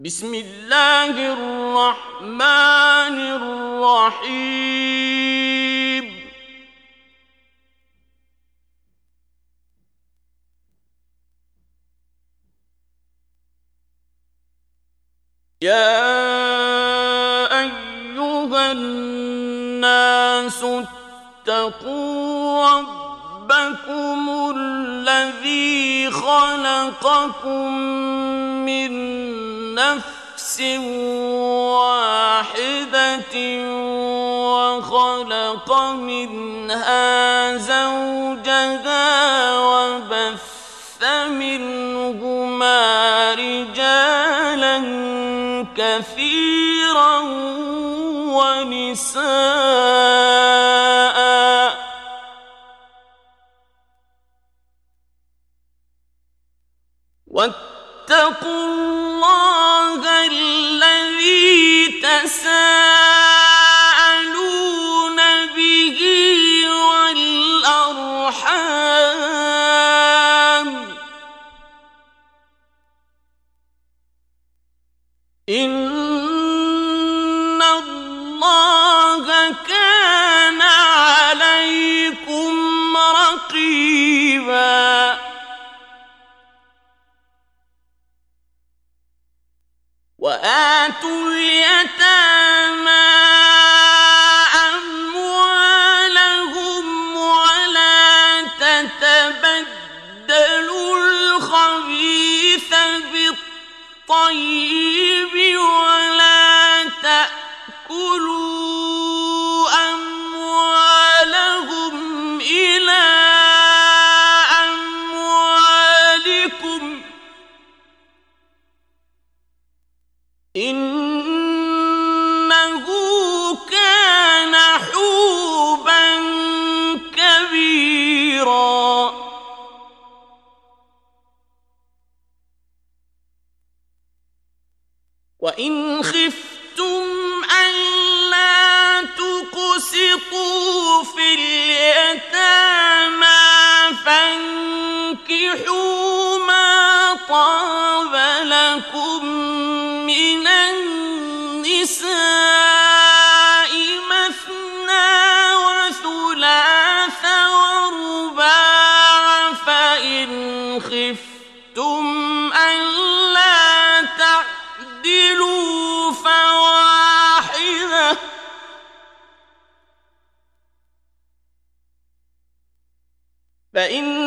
بسم اللہ الرحمن الرحیم یا ایوہ الناس اتقوا ربکم الذی خلقکم من نفس واحدة وخلق منها زوجها وبث منهما رجالا كثيرا ونساء. واتقوا الله يَشَاءُ اليتامى فإن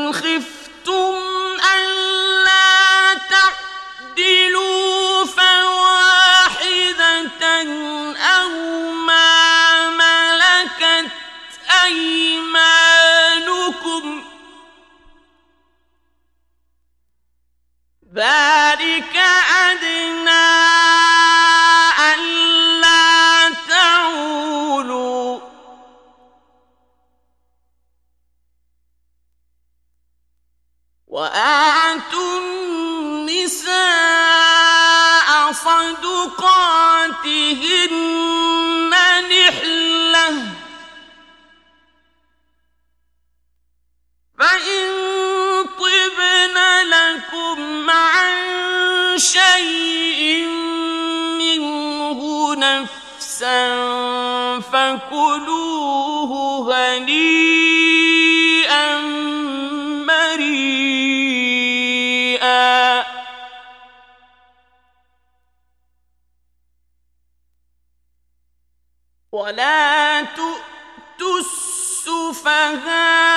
فَهَا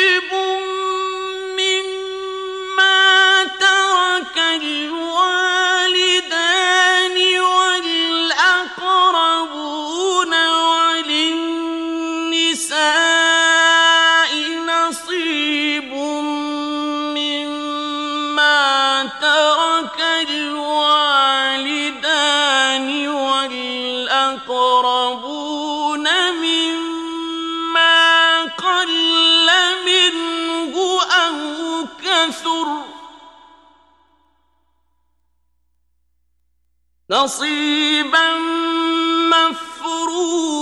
نصيبا مفروضا.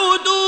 تلك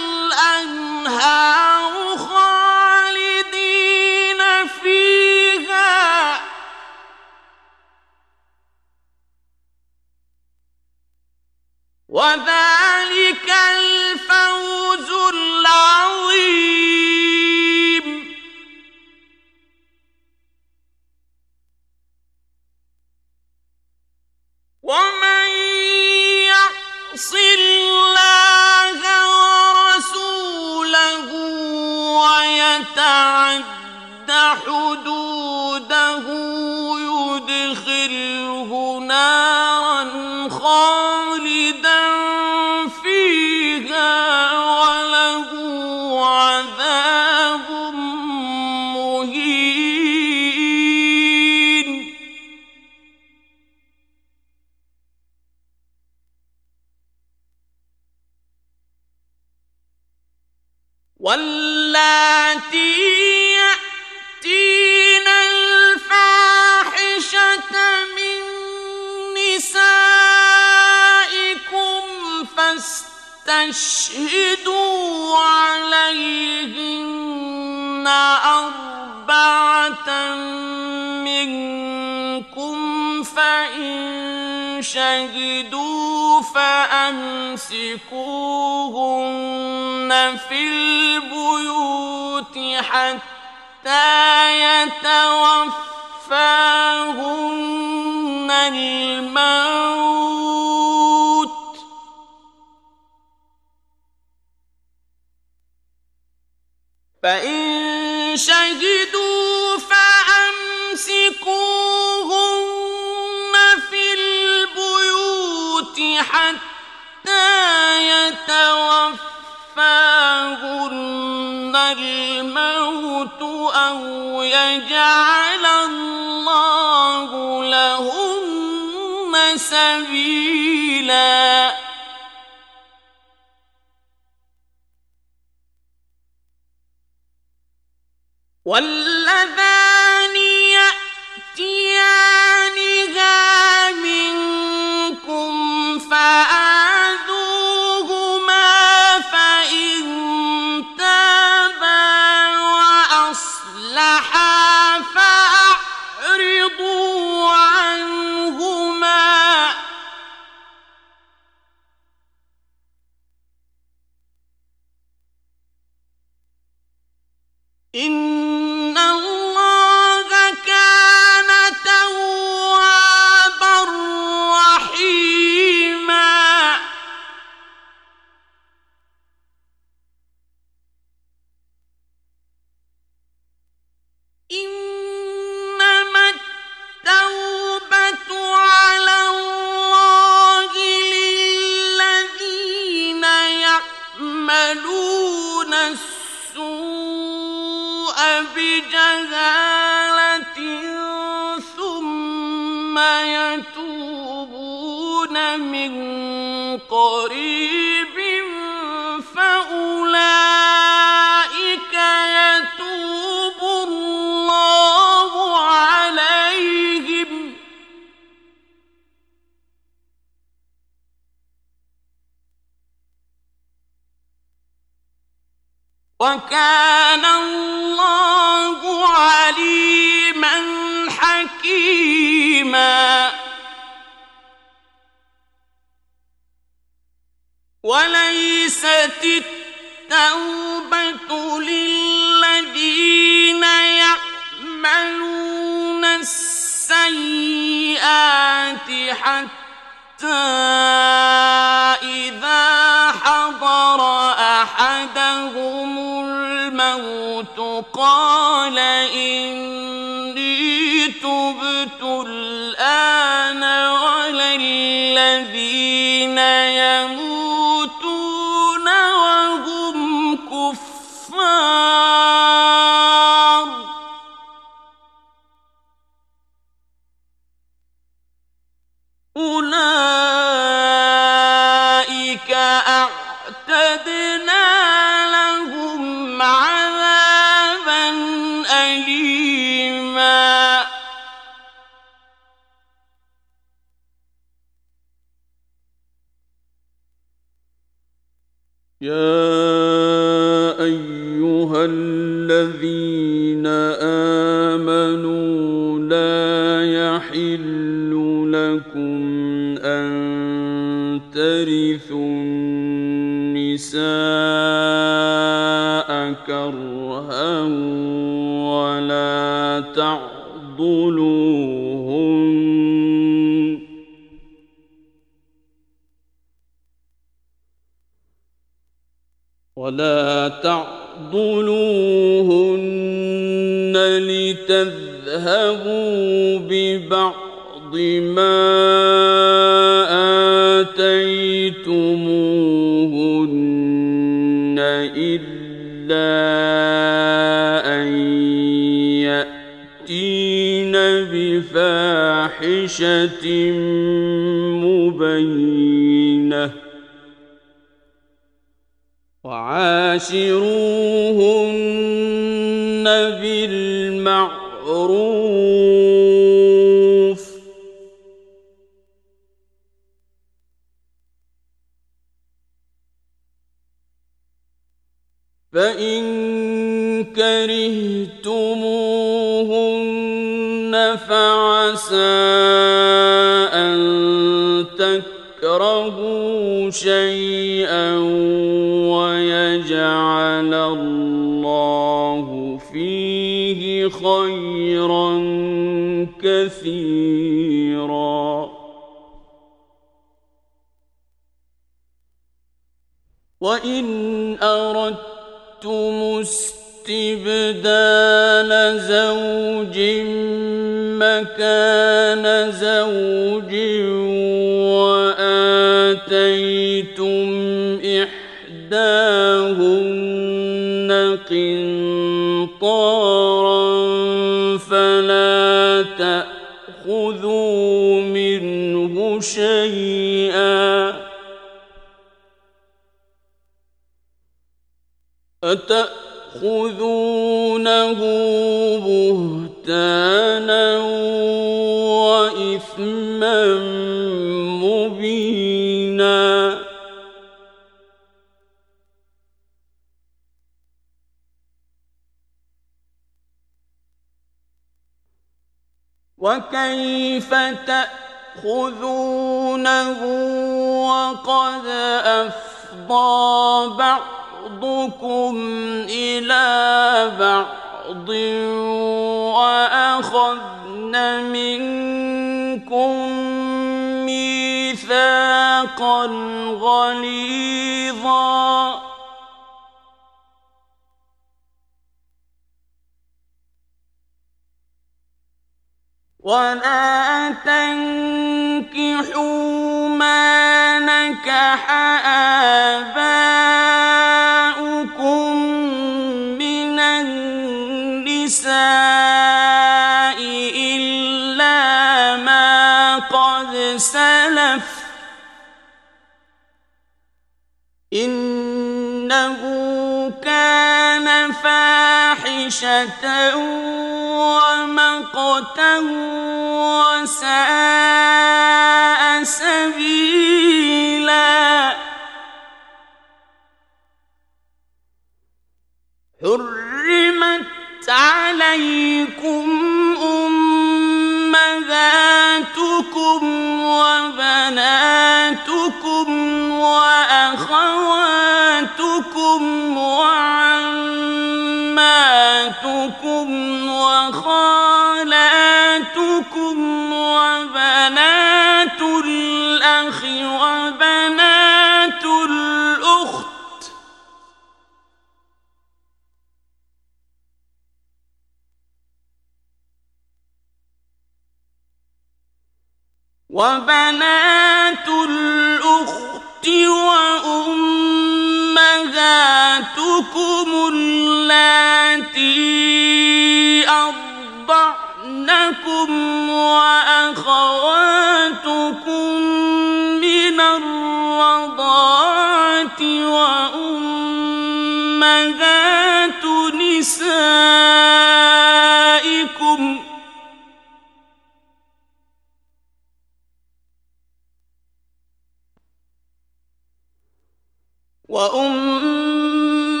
وأمهات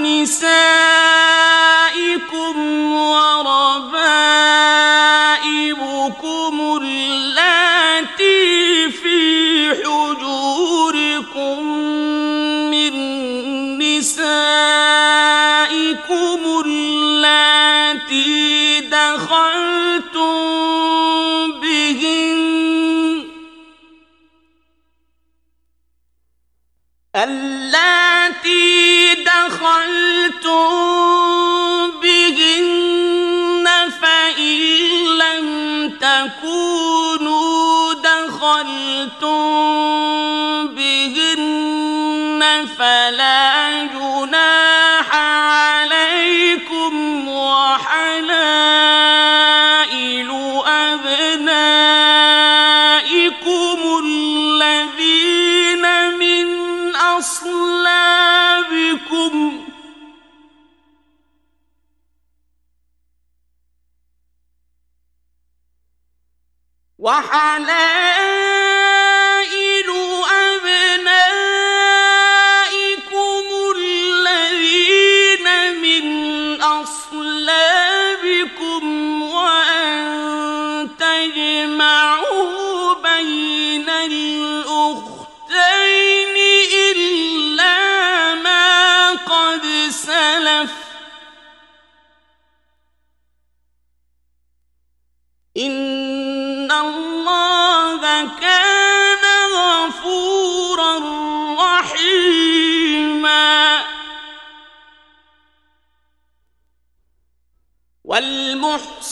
نسائكم وربائبكم اللاتي في حجوركم من نسائكم اللاتي التي دخلتم بهن فإن لم تكونوا دخلتم على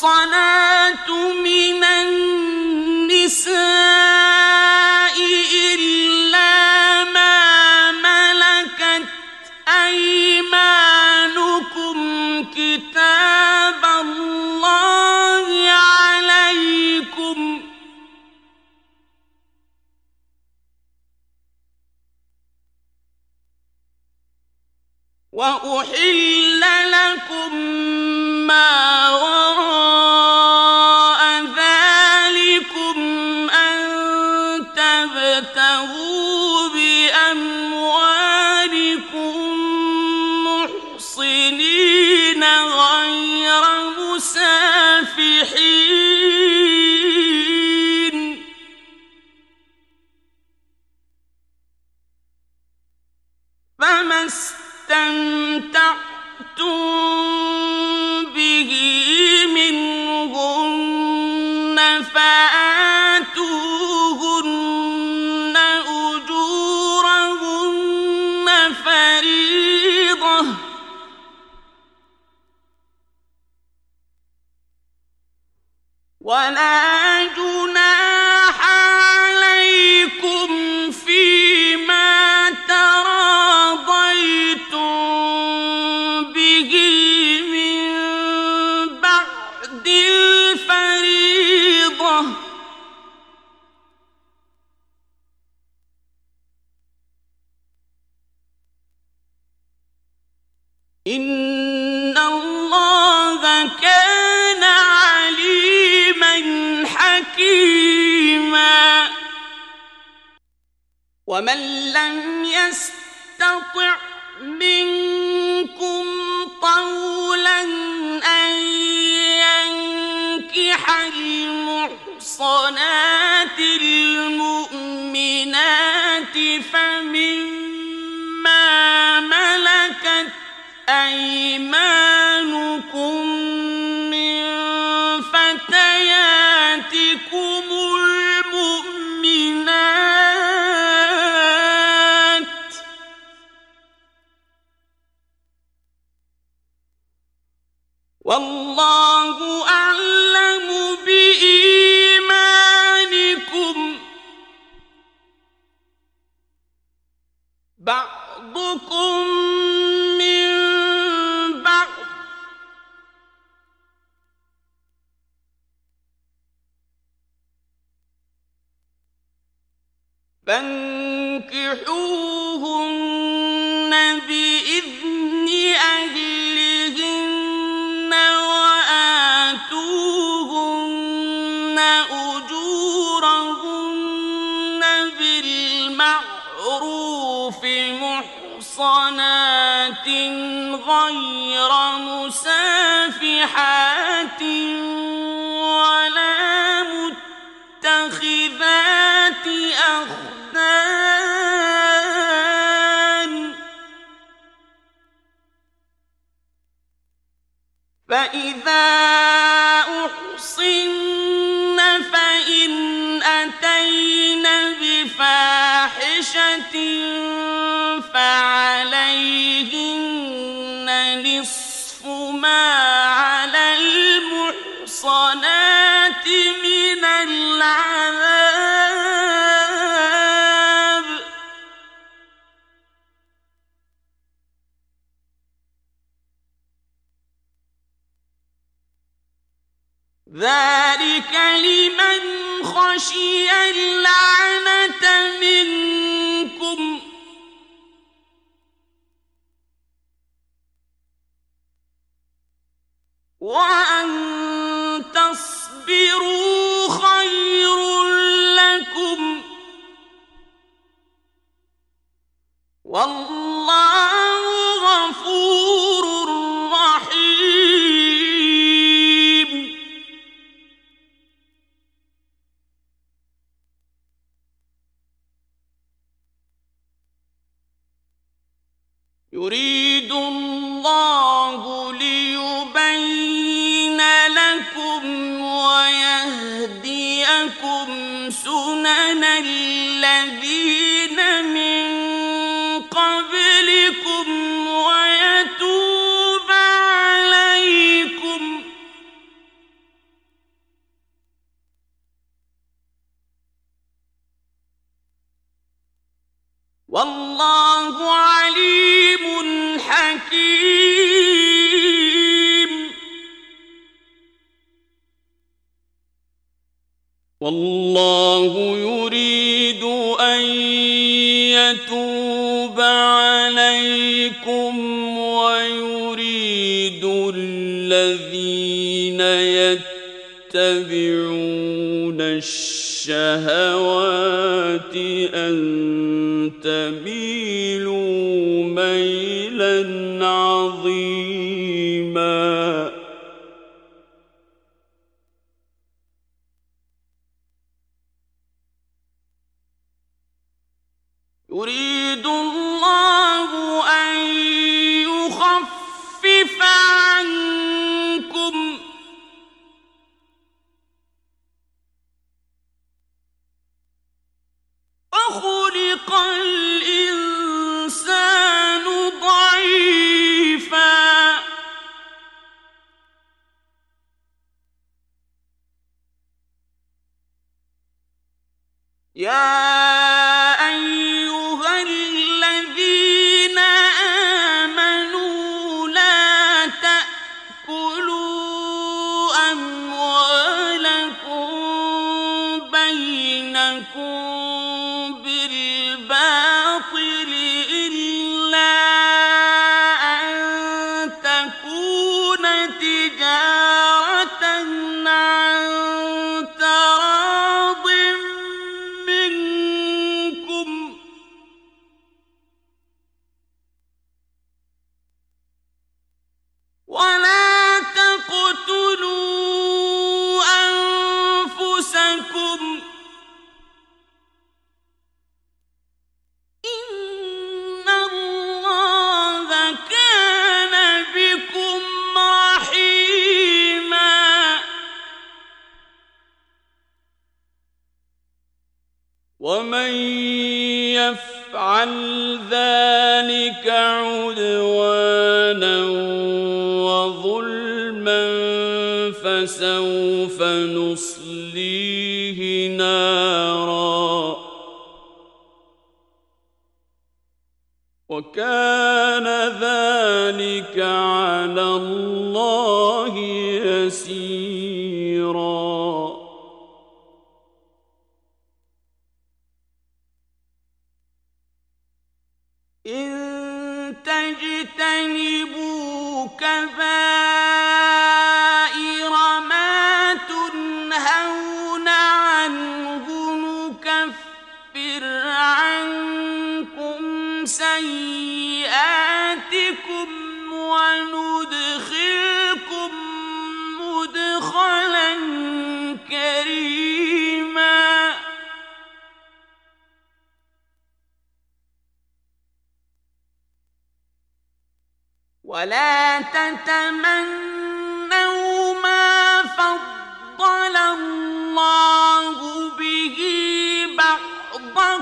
المحصنات من النساء إلا ما ملكت أيمانكم. كتاب الله عليكم. وأحل لكم ما ومن لم يس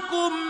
لكم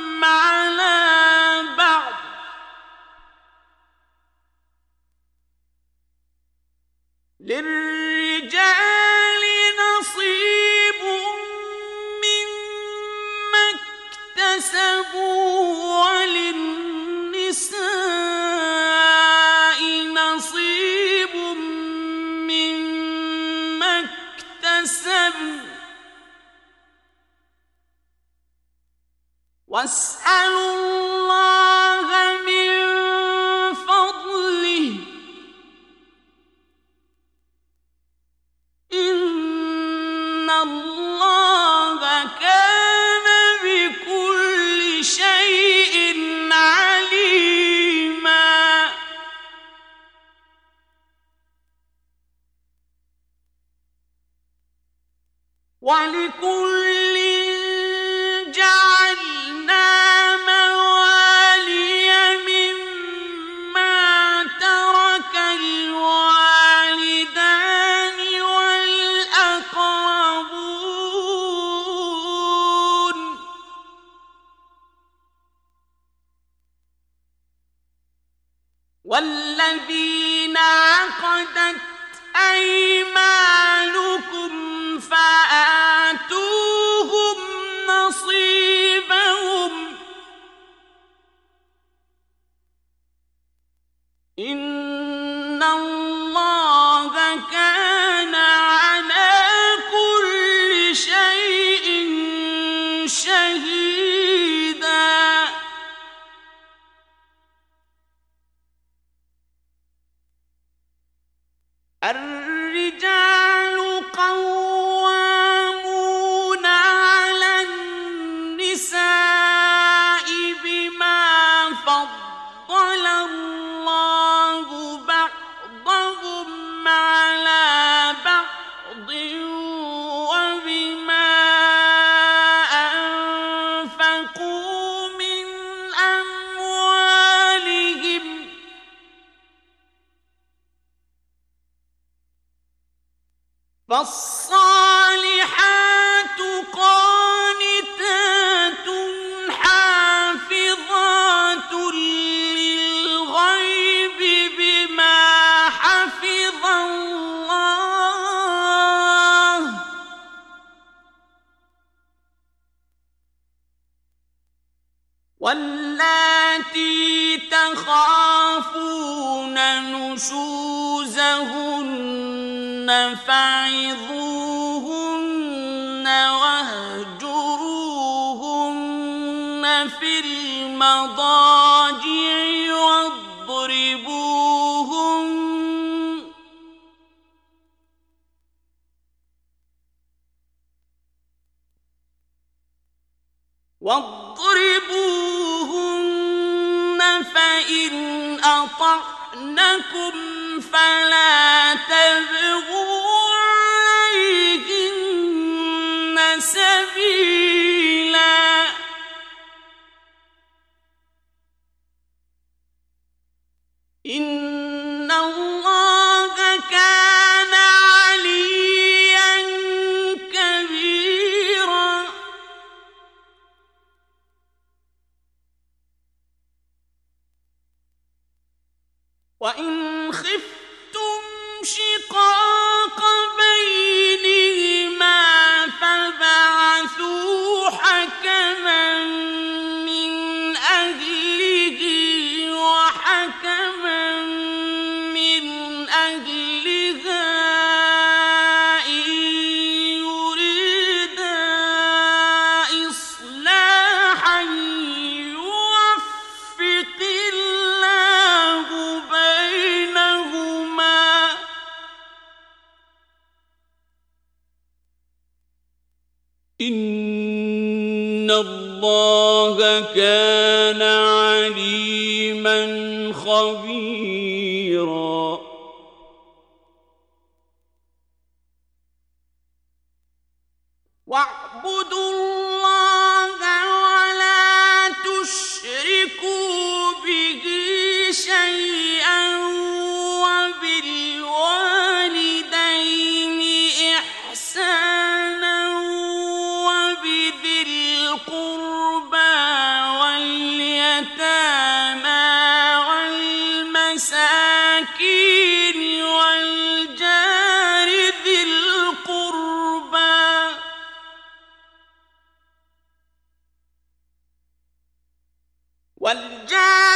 والجار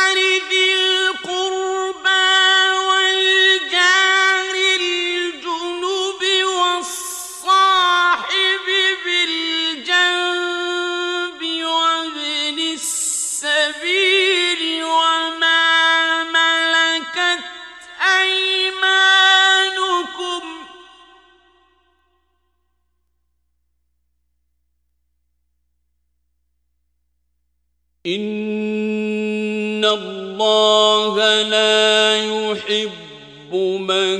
اللہ لا يحب من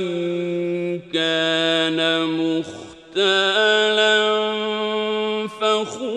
كان مختالا فخورا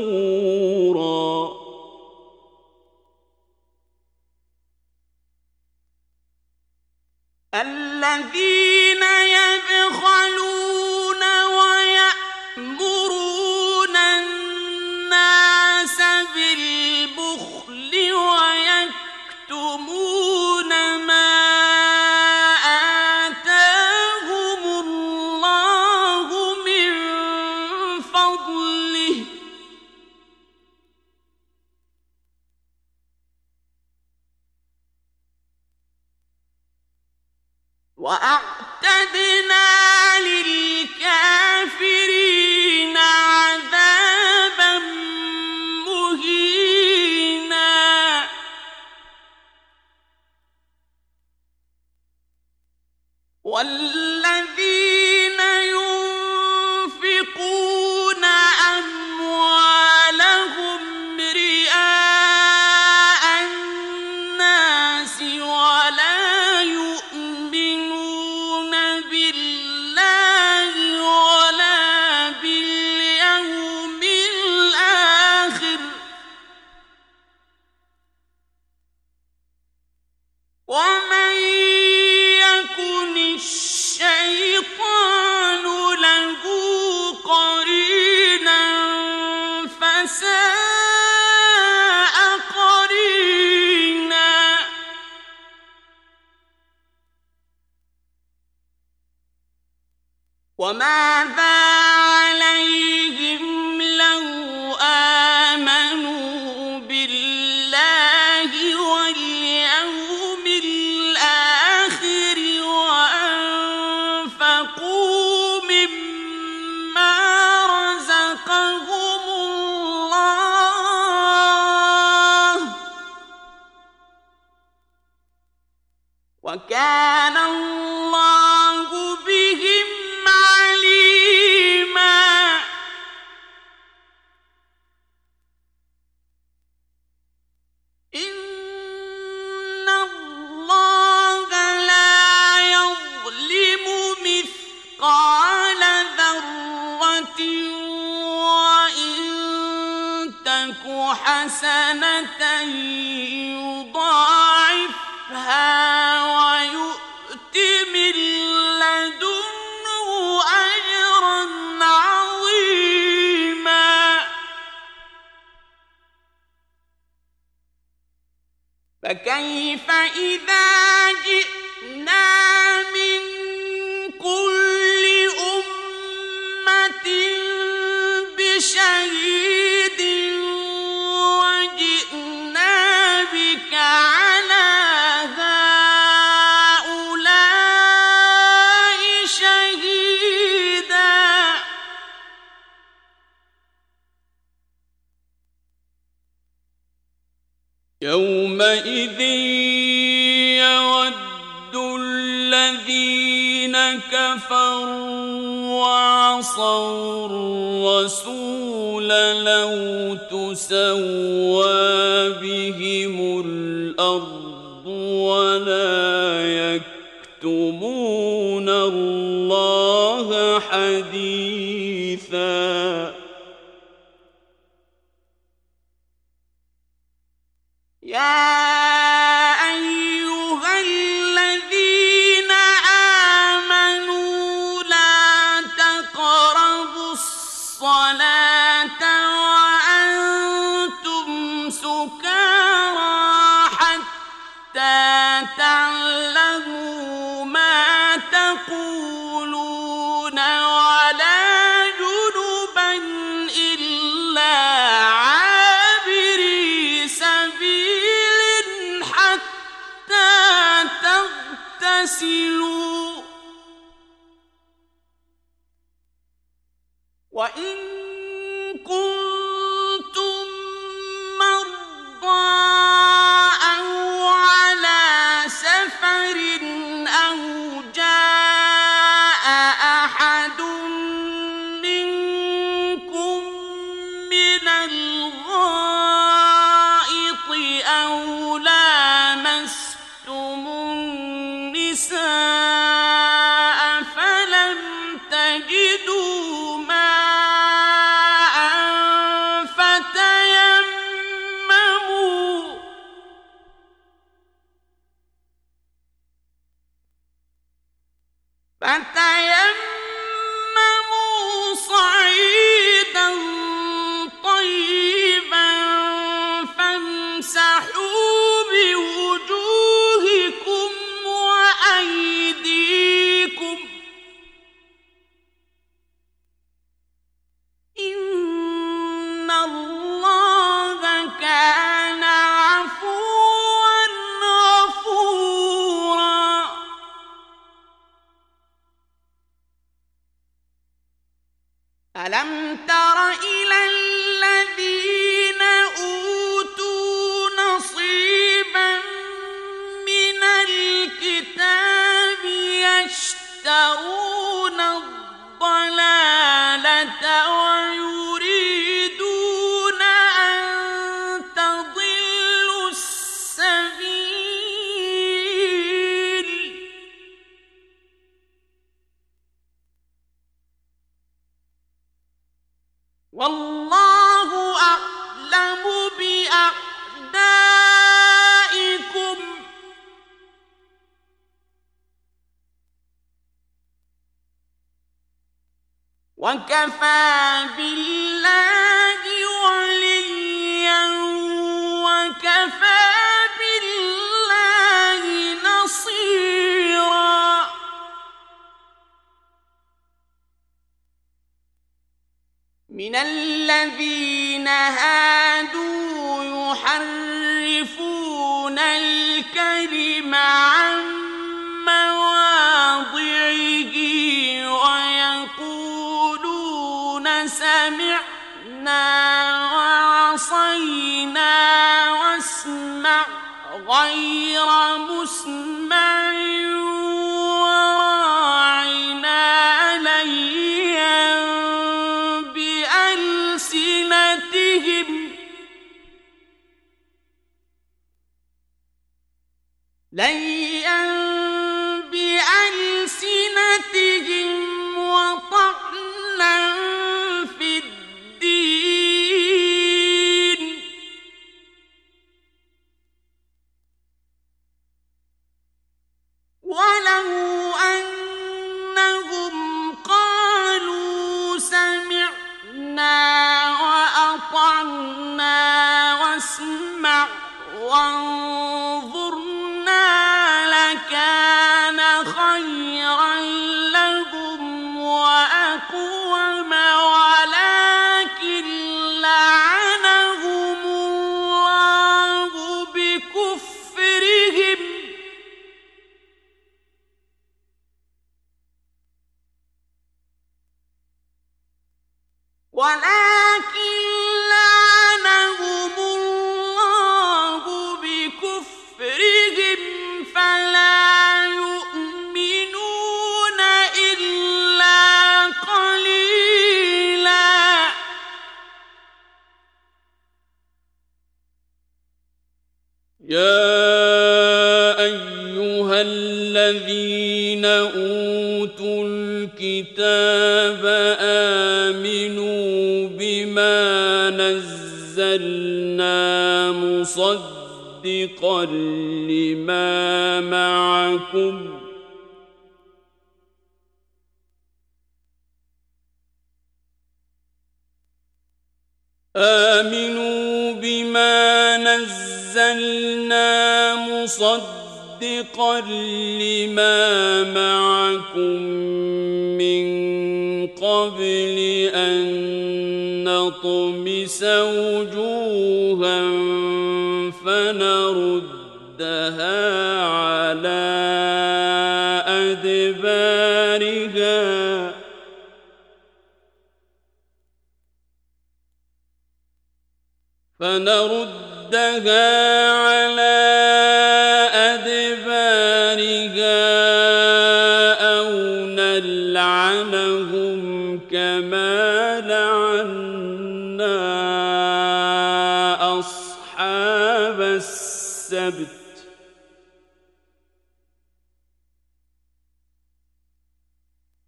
أصحاب السبت.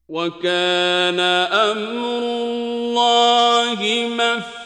وكان أمر الله مفعولا.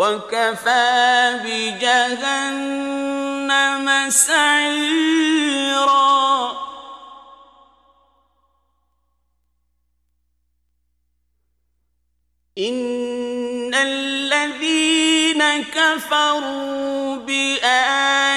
وَكَفَى بِجَهَنَّمَ سَعِيرًا إِنَّ الَّذِينَ كَفَرُوا بِآيَاتِنَا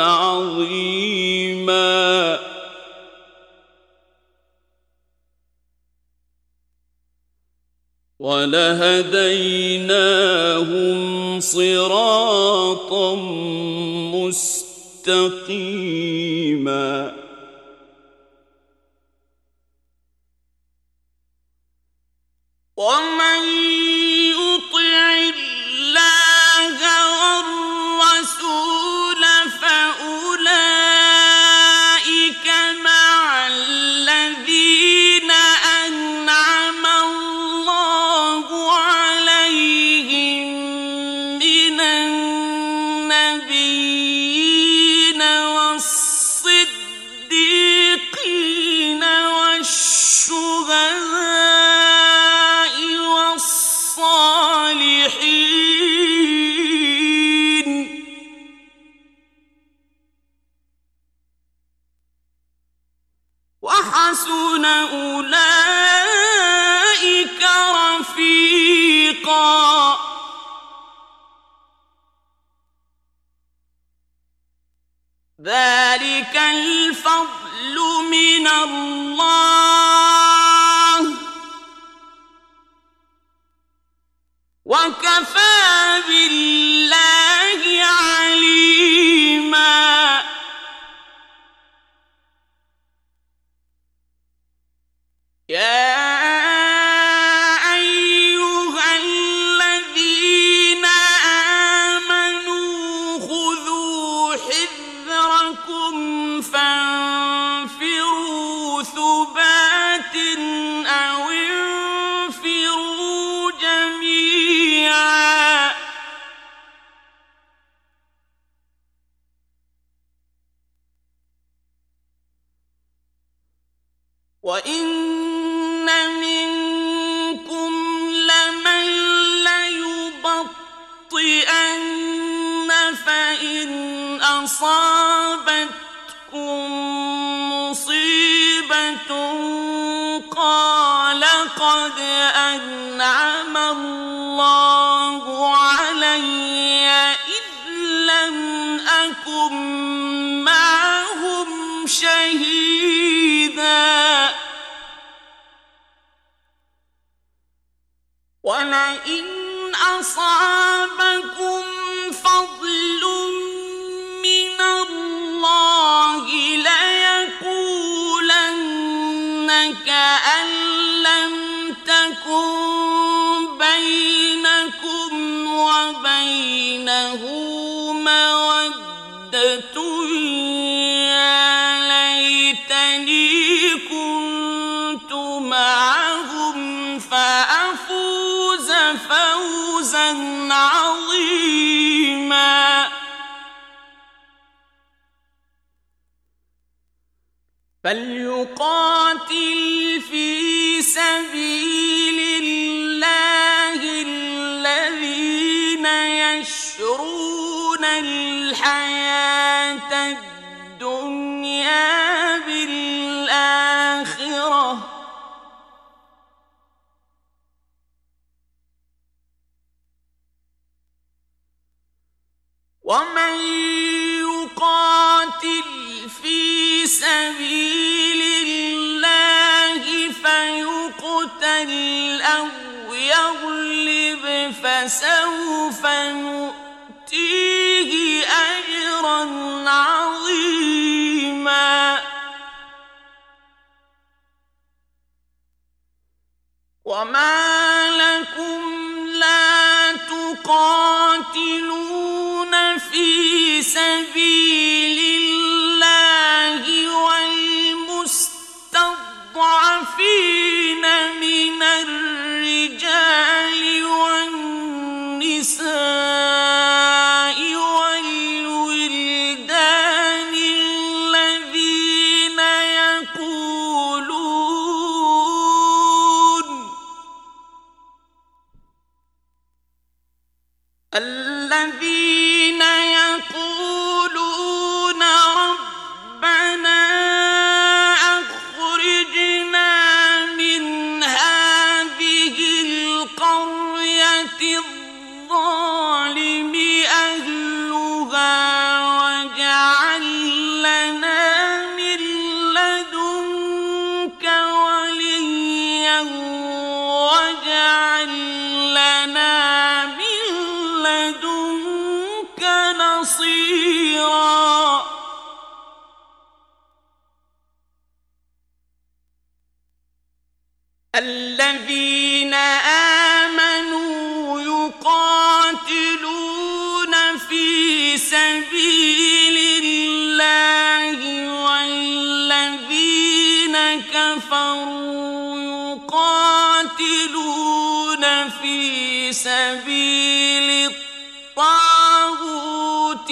عَظِيمًا وَلَهَدَيْنَاهُمْ صِرَاطًا مُّسْتَقِيمًا ومن الله الذين آمنوا يقاتلون في سبيل الله والذين كفروا يقاتلون في سبيل الطاغوت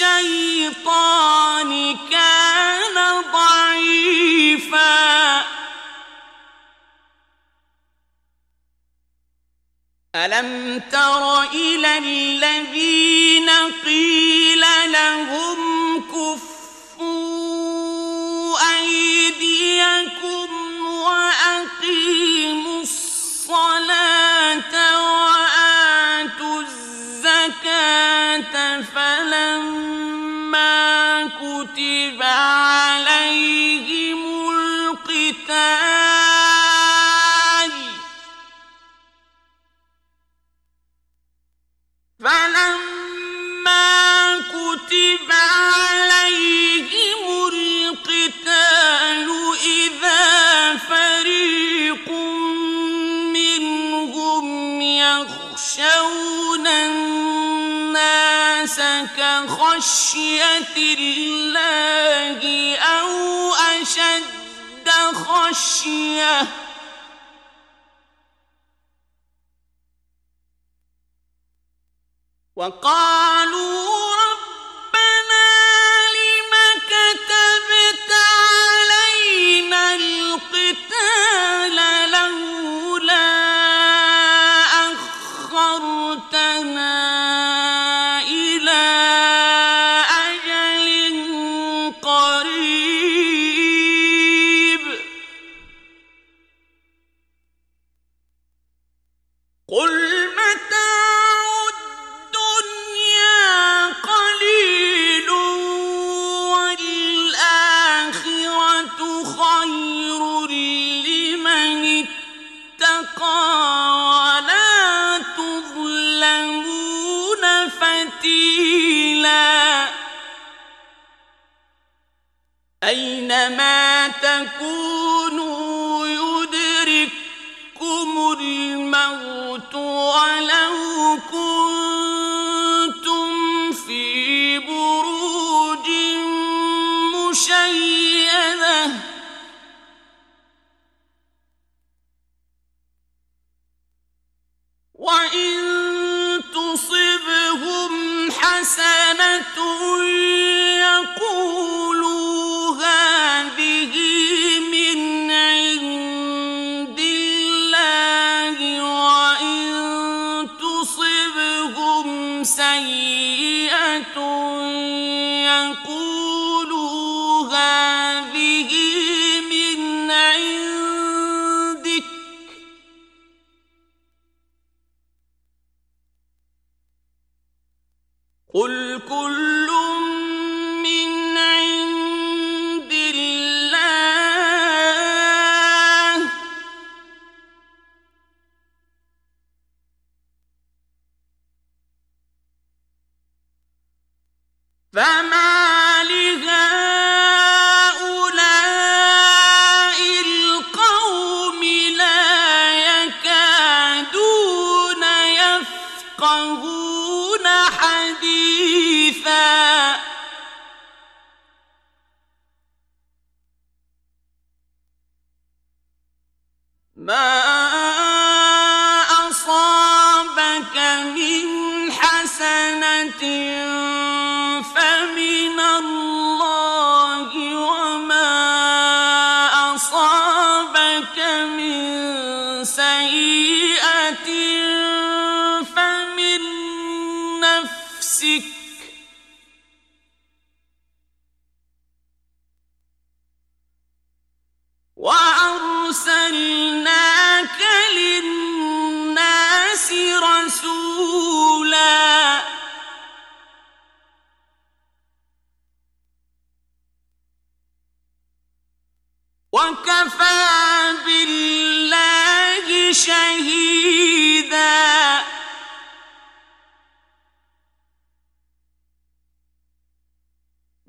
الشيطان كان ضعيفا. ألم تر إلى الذين قيل لهم كفوا أيديكم وأقيموا الصلاة خشية الله أو أشد خشية وقالوا أينما تكونوا يدرككم الموت ولو كنتم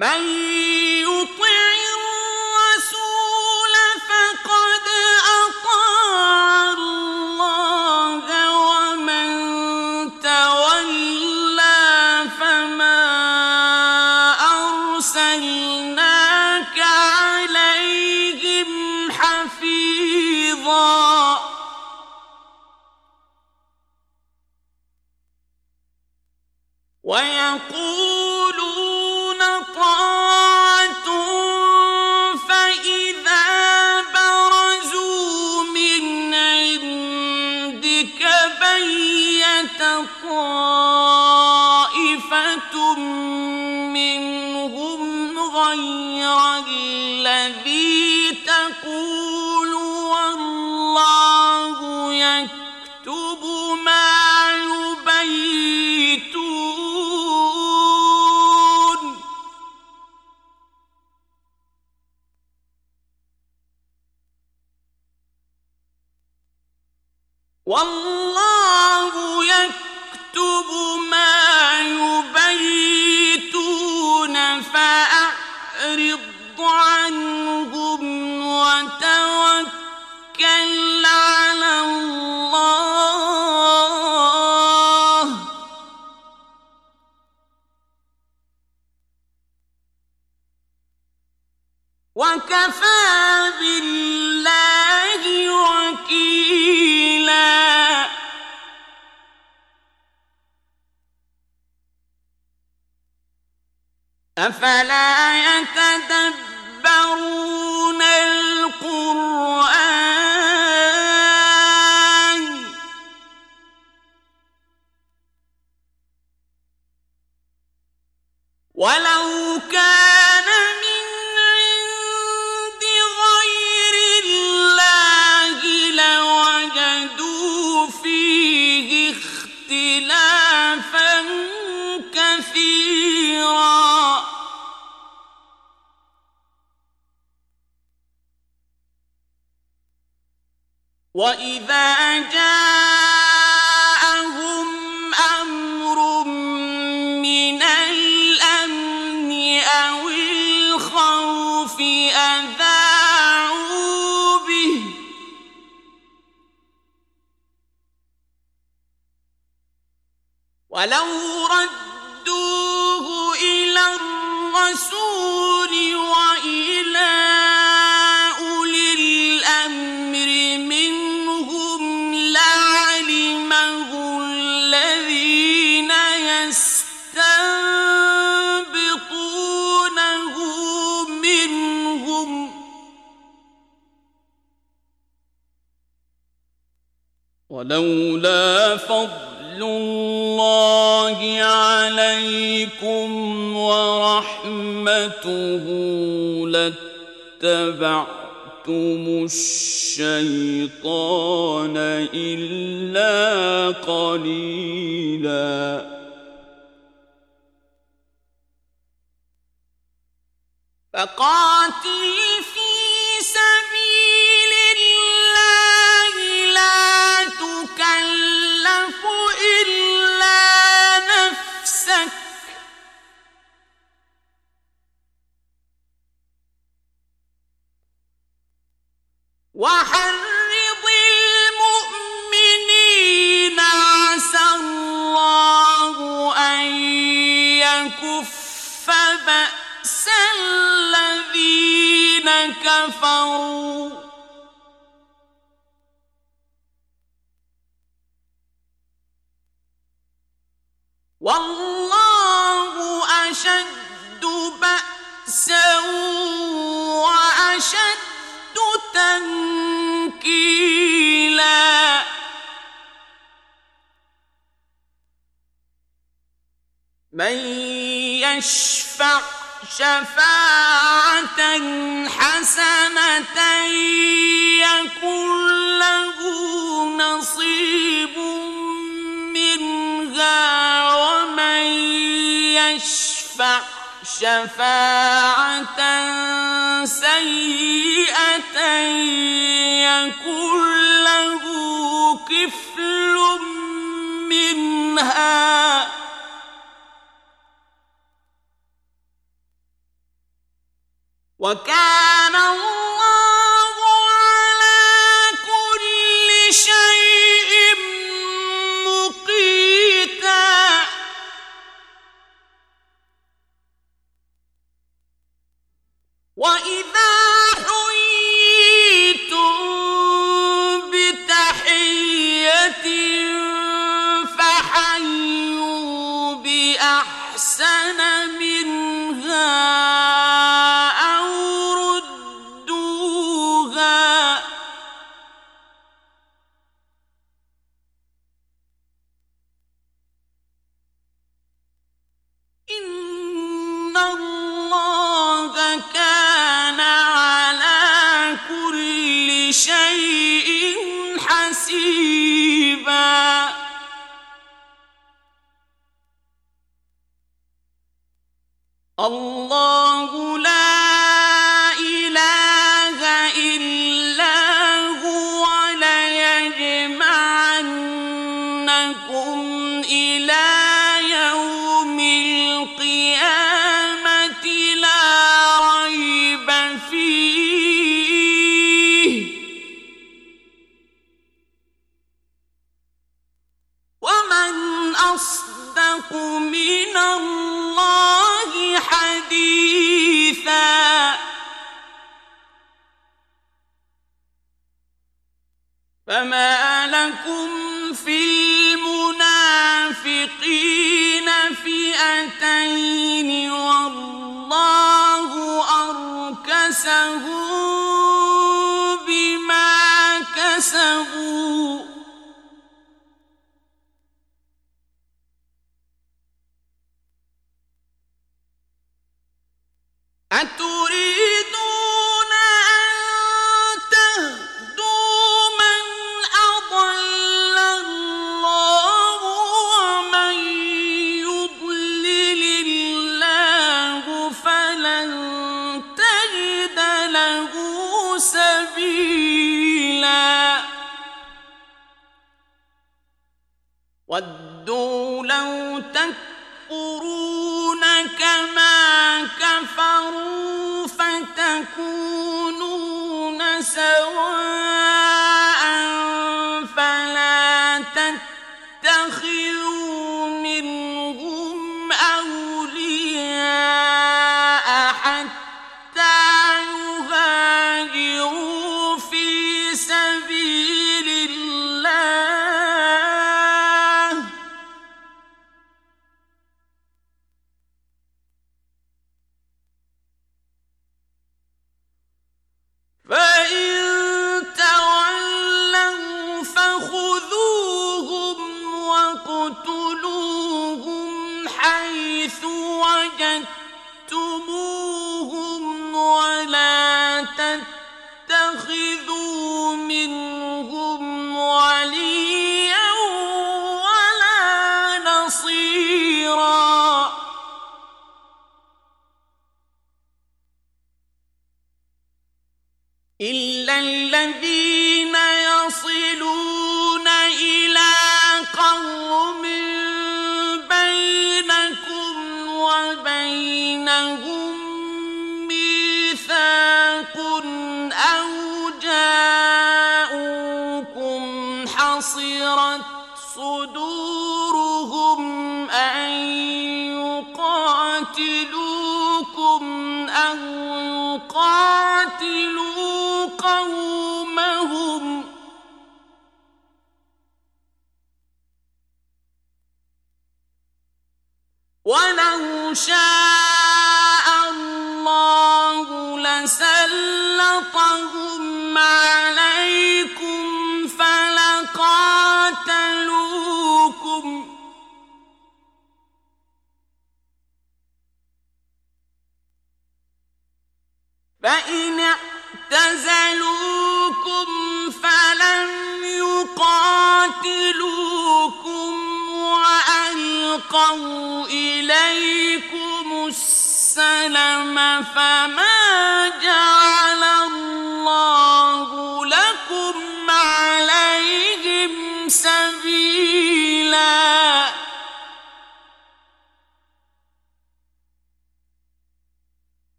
من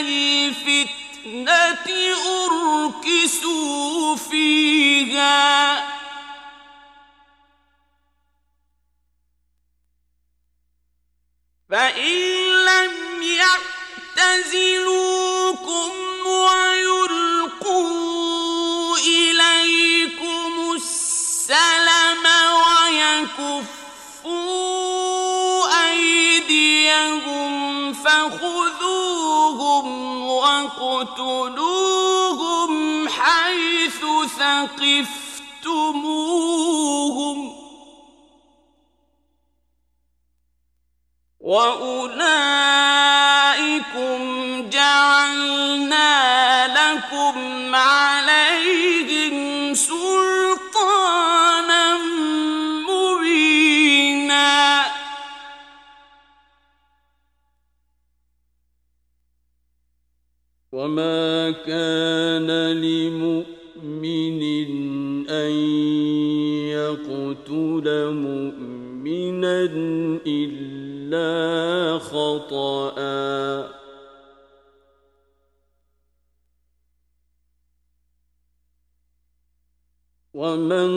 الفتنة أركسوا فيها واقتلوهم حيث ثقفتموهم وأولئكم جعلنا لكم عليهم وما كان لمؤمن أن يقتل مؤمنا إلا خطأ ومن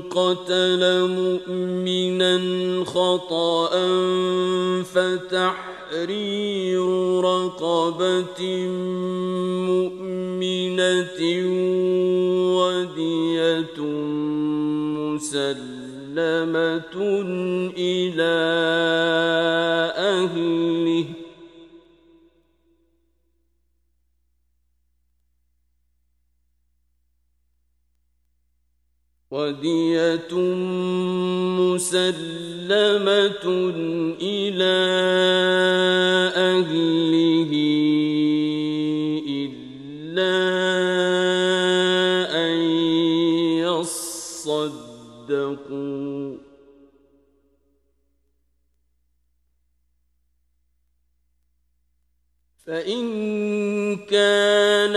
قتل مؤمنا خطأ فتح فتحرير رقبة مؤمنة ودية مسلمة إلى أهله. ودية مسلمة إلى أهله إلا أن يصدقوا فإن كان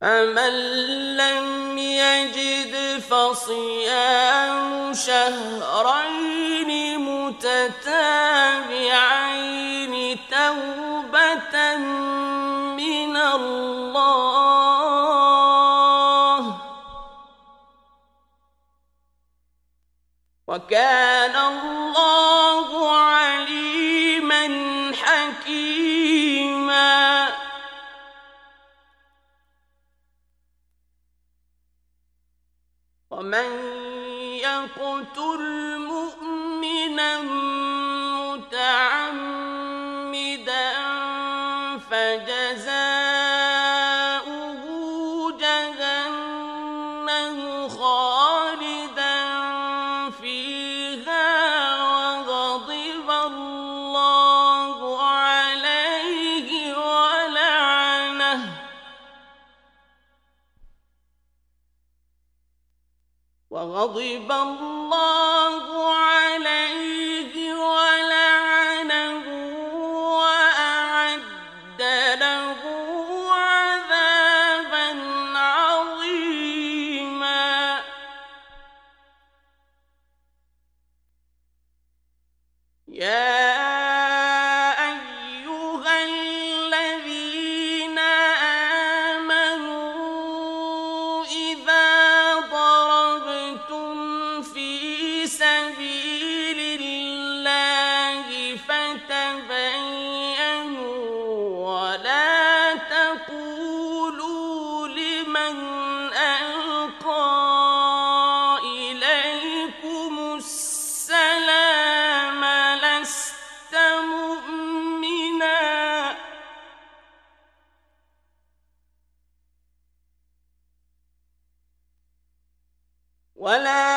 فمن لم يجد فصيام شهرين متتابعين توبة من الله وكان الله من ولا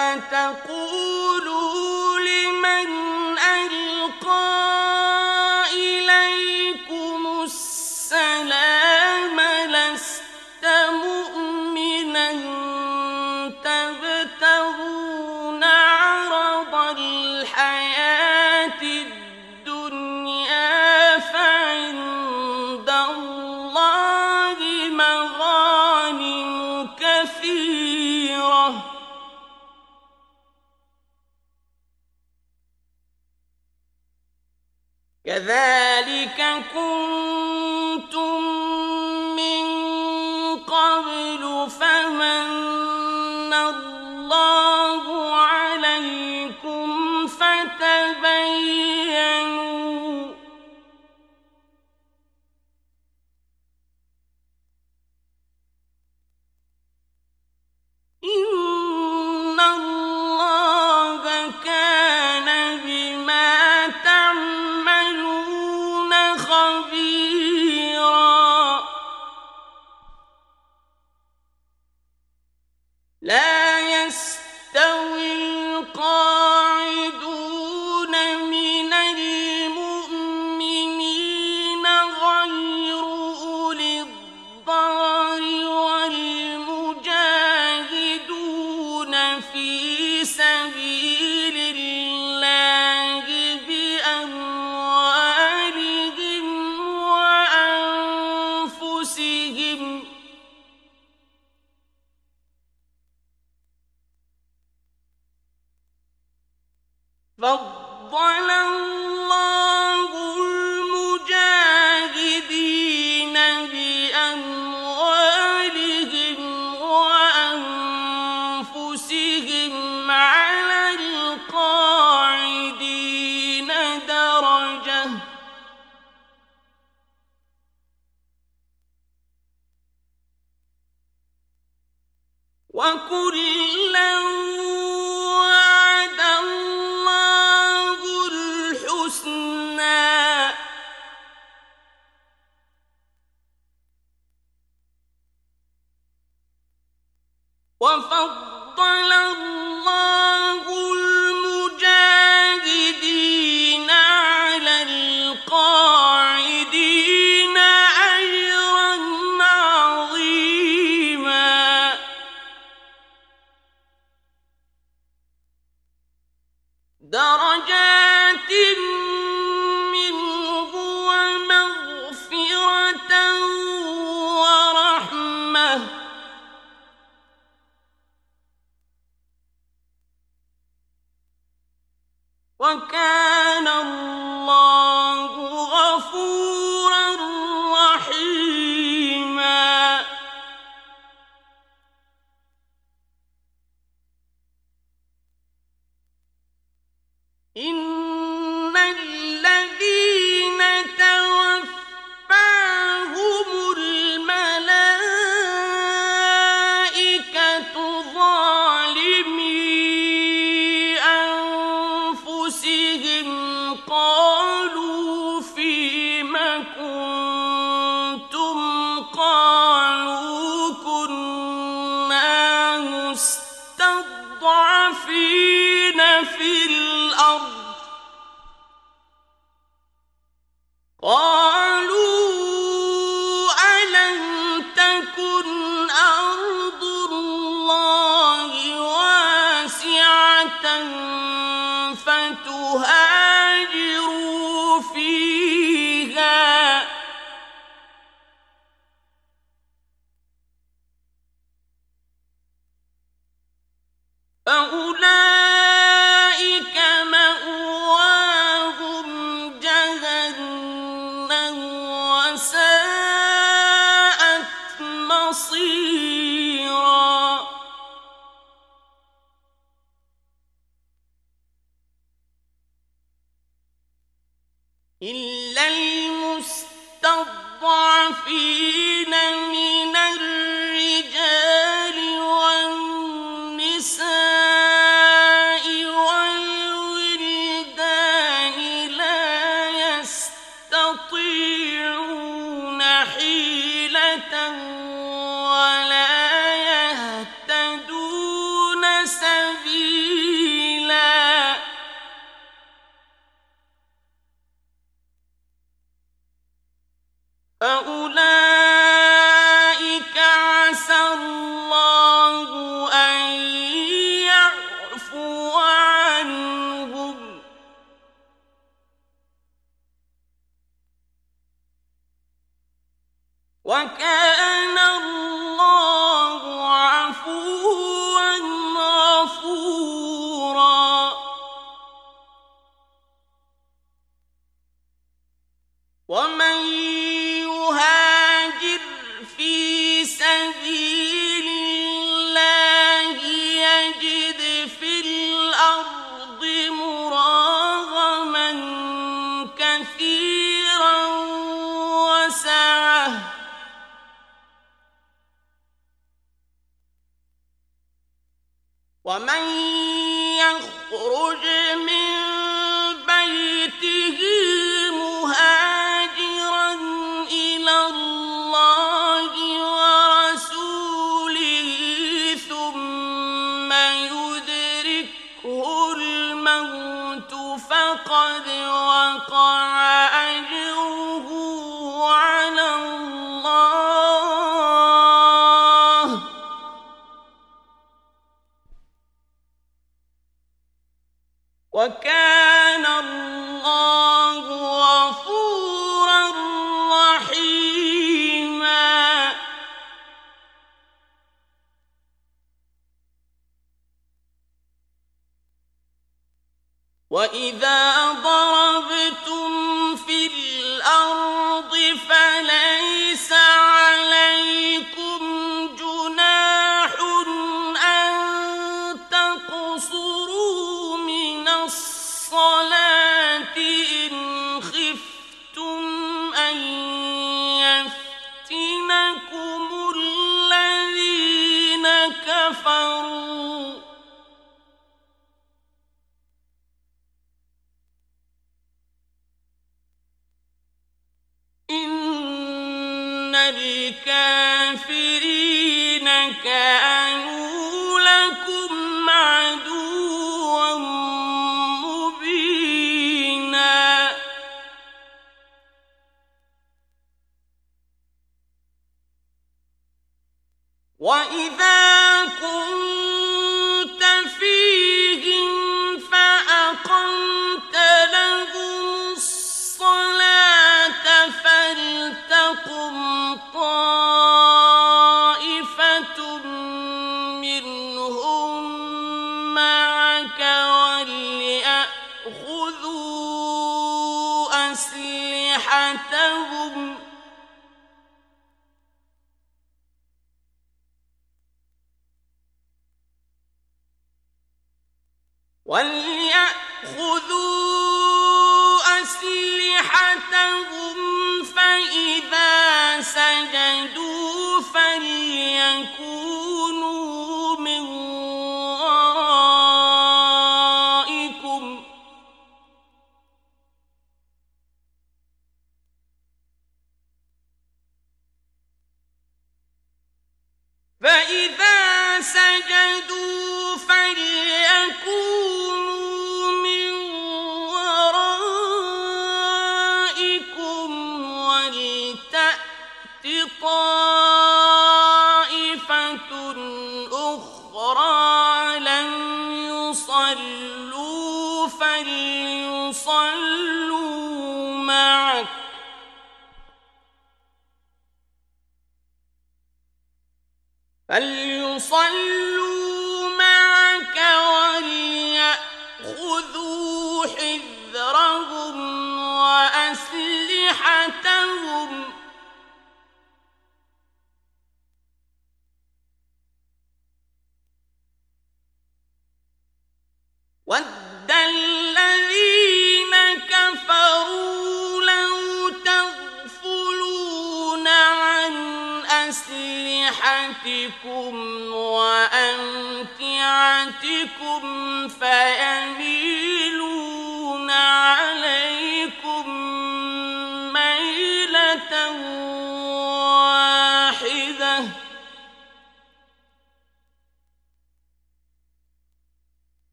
فأولئك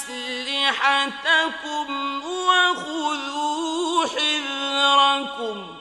أسلحتكم وخذوا حذركم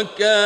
ولولا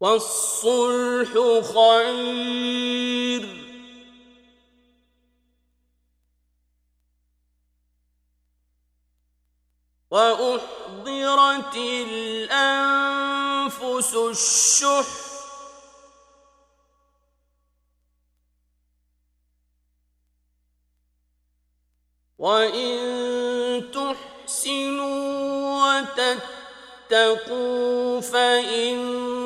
والصلح خير. وأحضرت الأنفس الشح. وإن تحسنوا وتتقوا فإن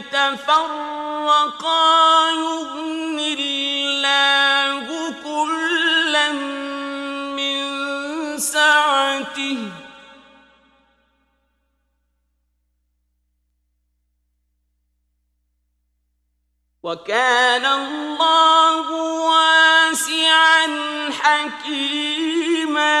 يتفرقا يغني الله كلا من سعته. وكان الله واسعا حكيما.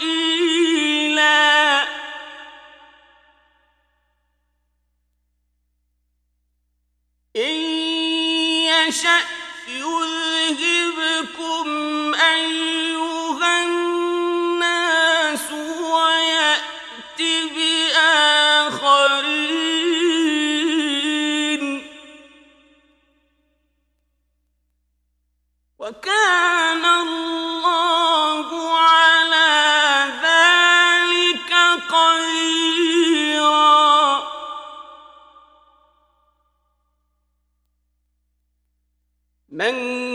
وكيلا إن يشأ يذهبكم أيها الناس ويأت بآخرين وكان الله من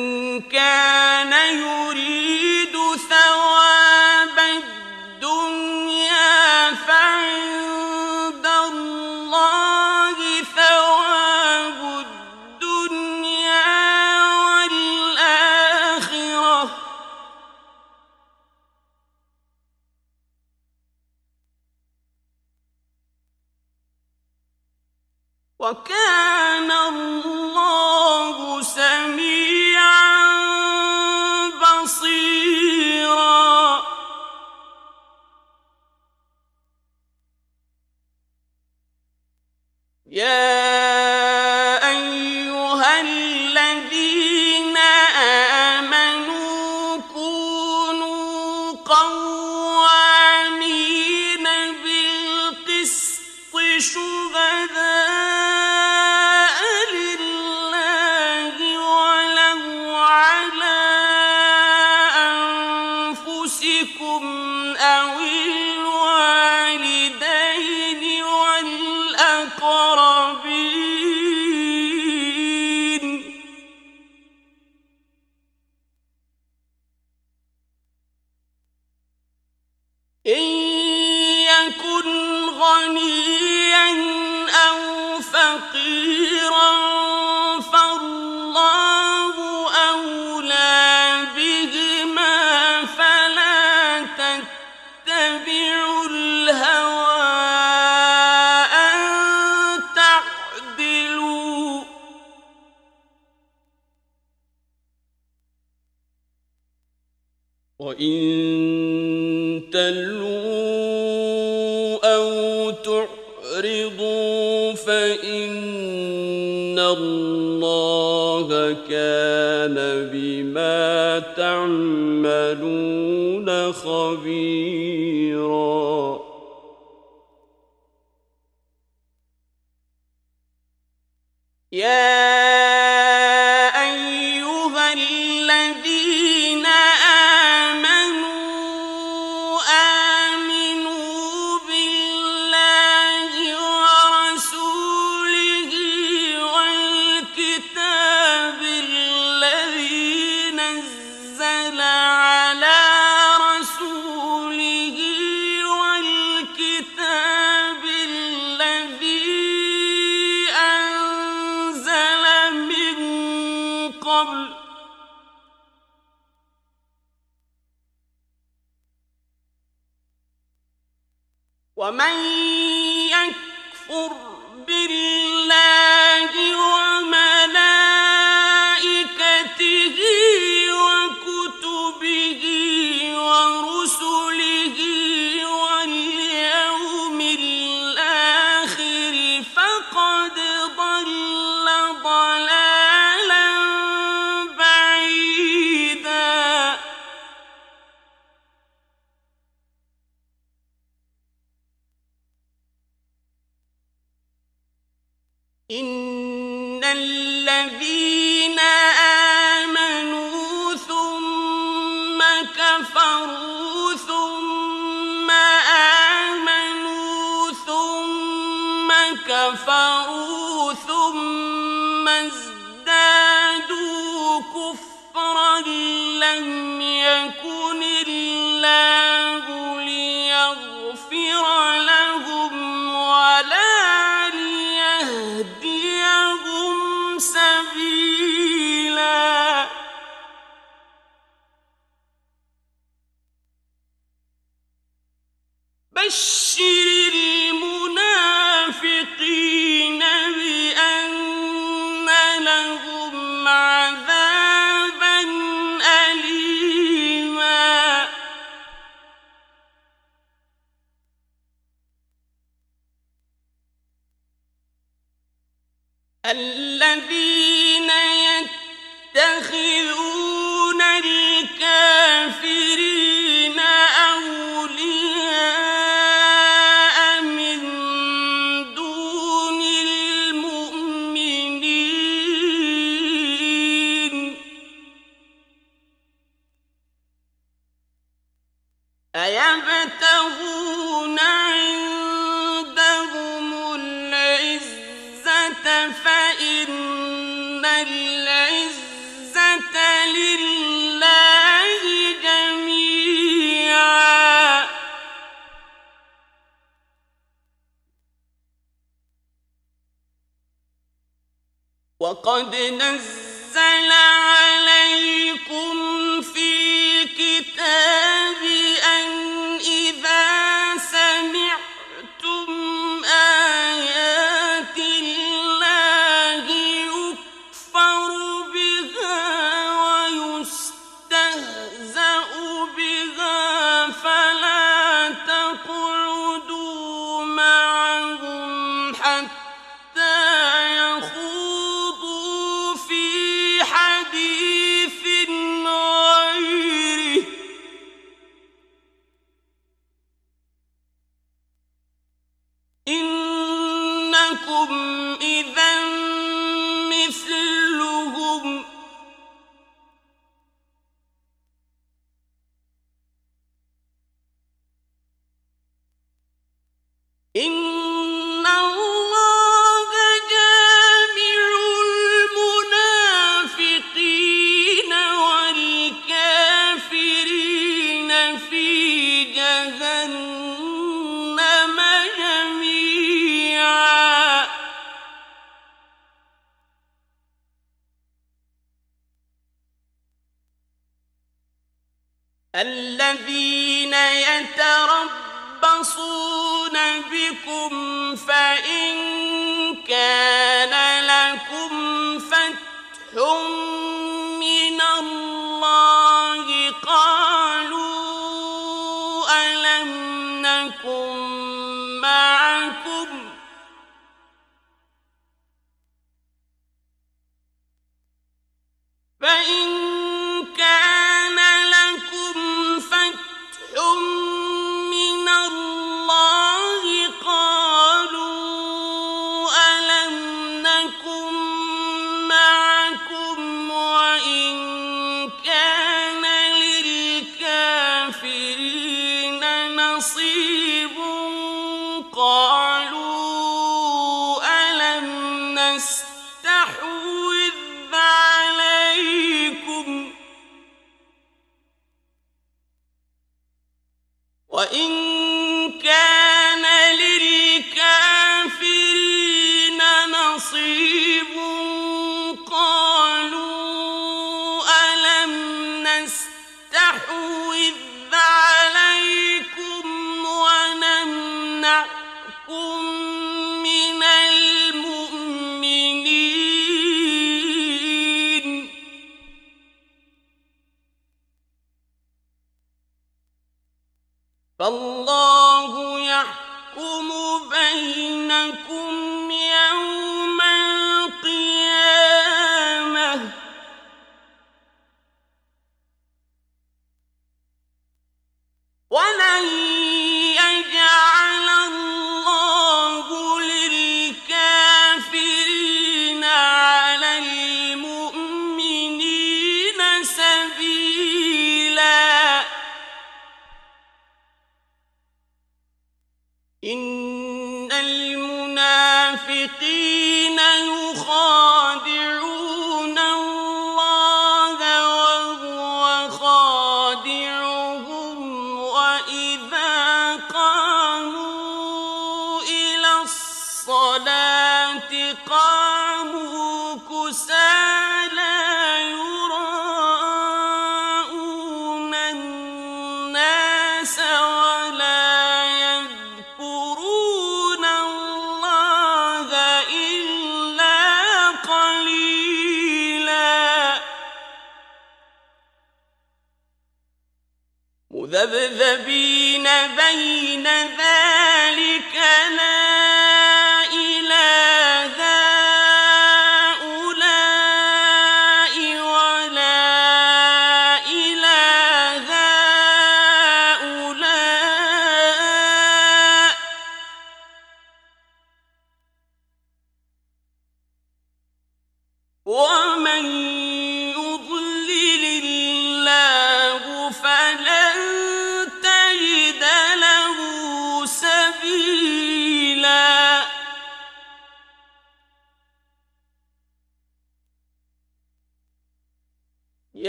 شہداء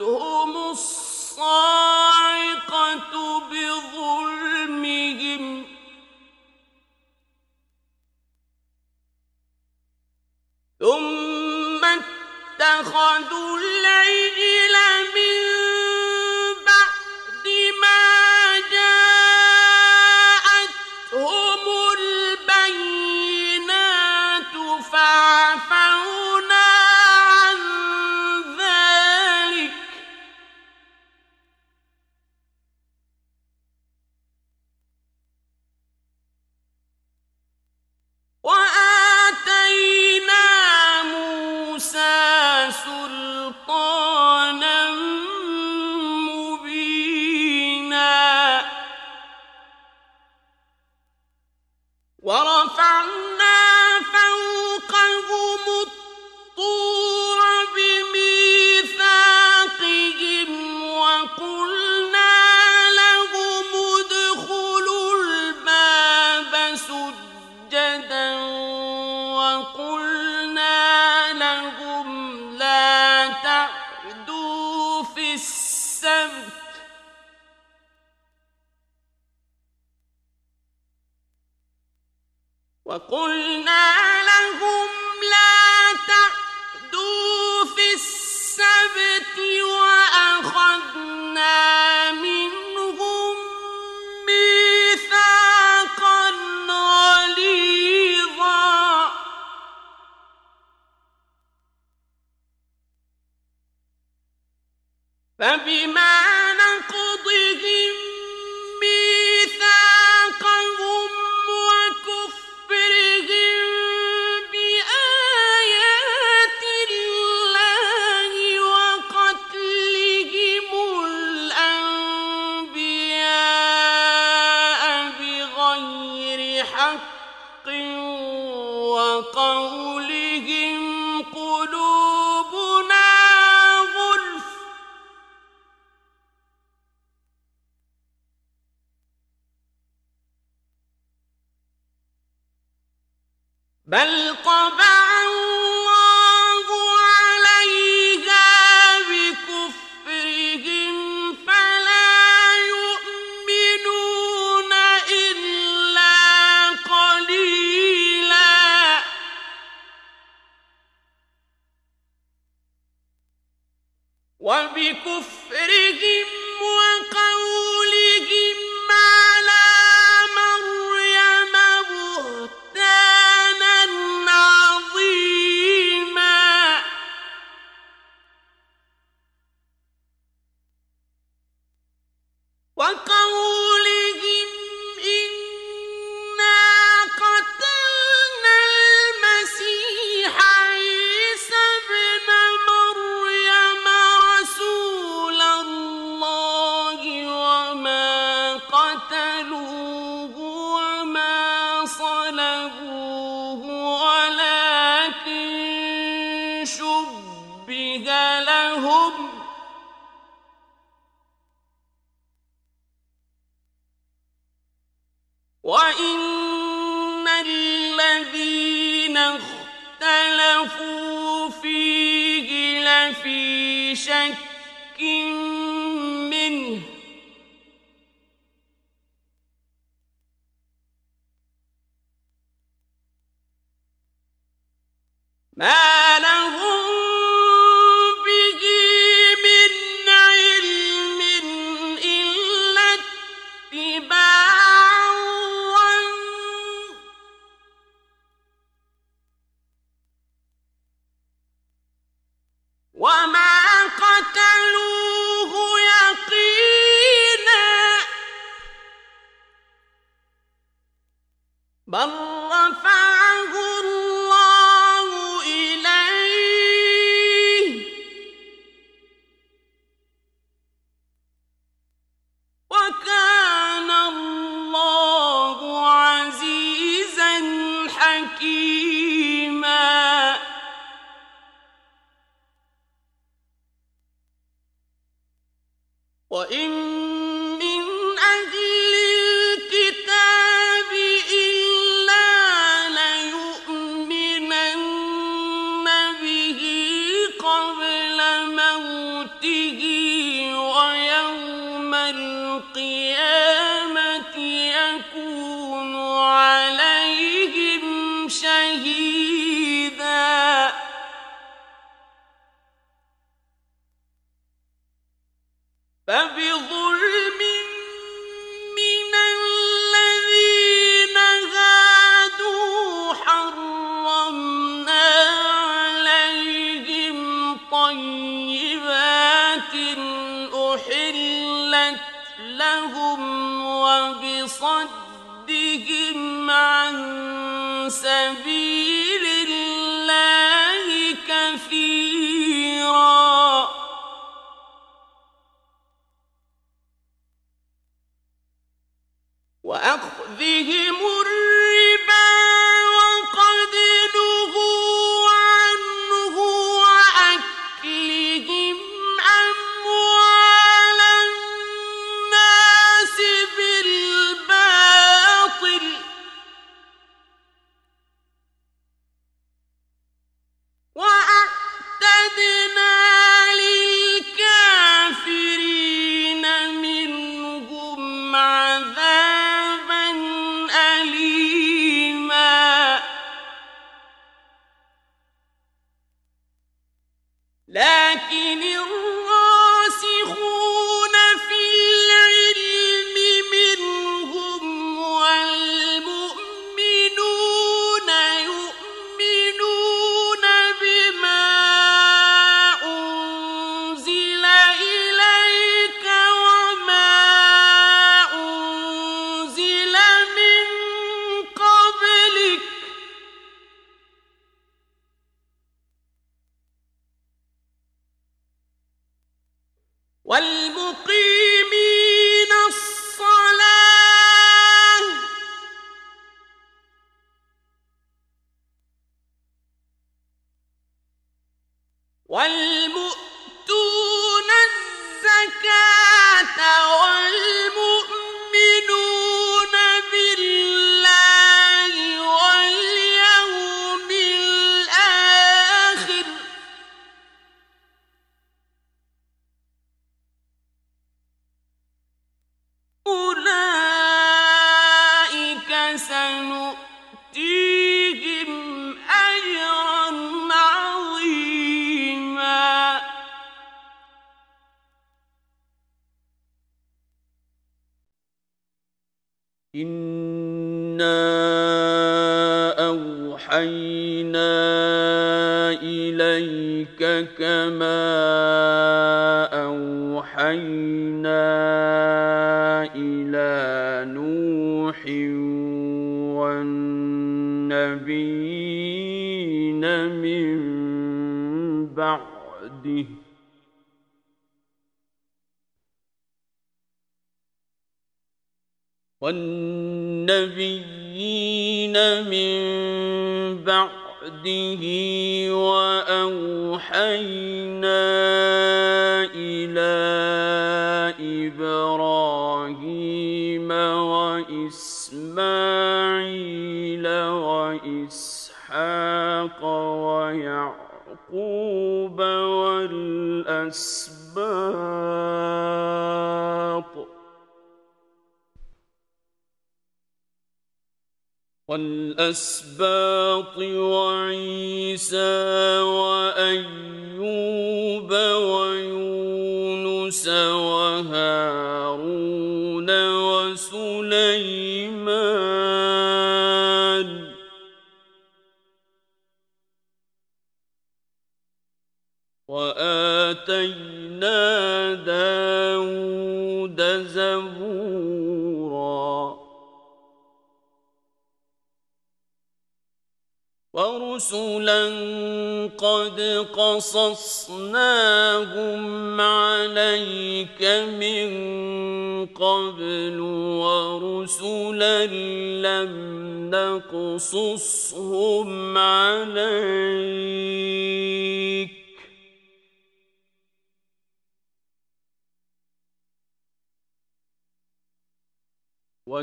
فأخذتهم الصاعقة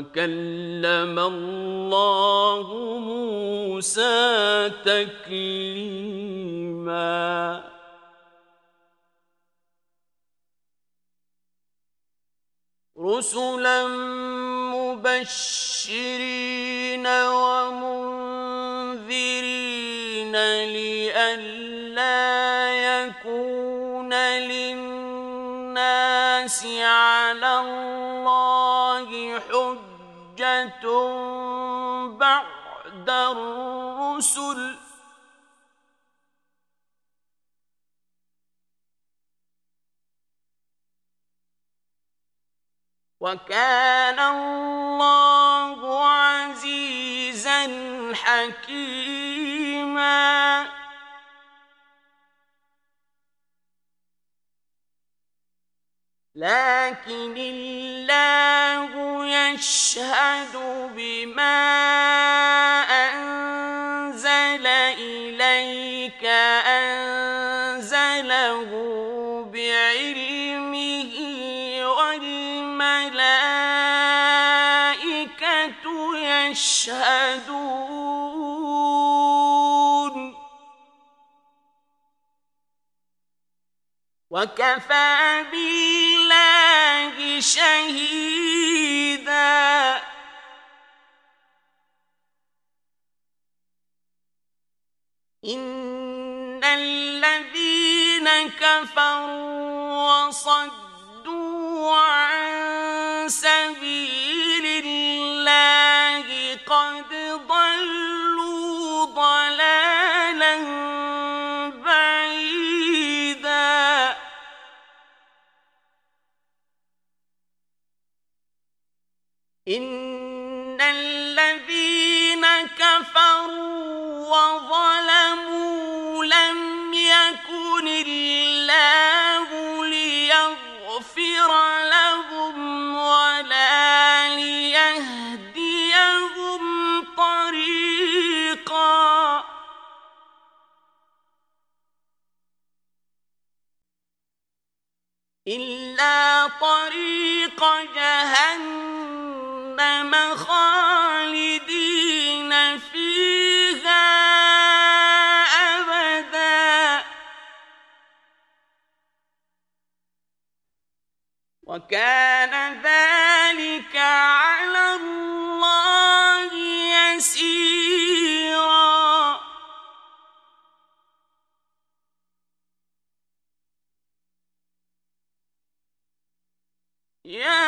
وكلم وكان الله عزيزا حكيما. لكن الله يشهد بما أنزل إليك أنزله وكفى بالله شهيدا إن الذين كفروا وصدوا عن سبيل الله قد ضلوا إن الذين كفروا وظلموا لم يكن الله ليغفر لهم ولا ليهديهم طريقا إلا طريق جهنم وكان ذلك على الله يسيرا يا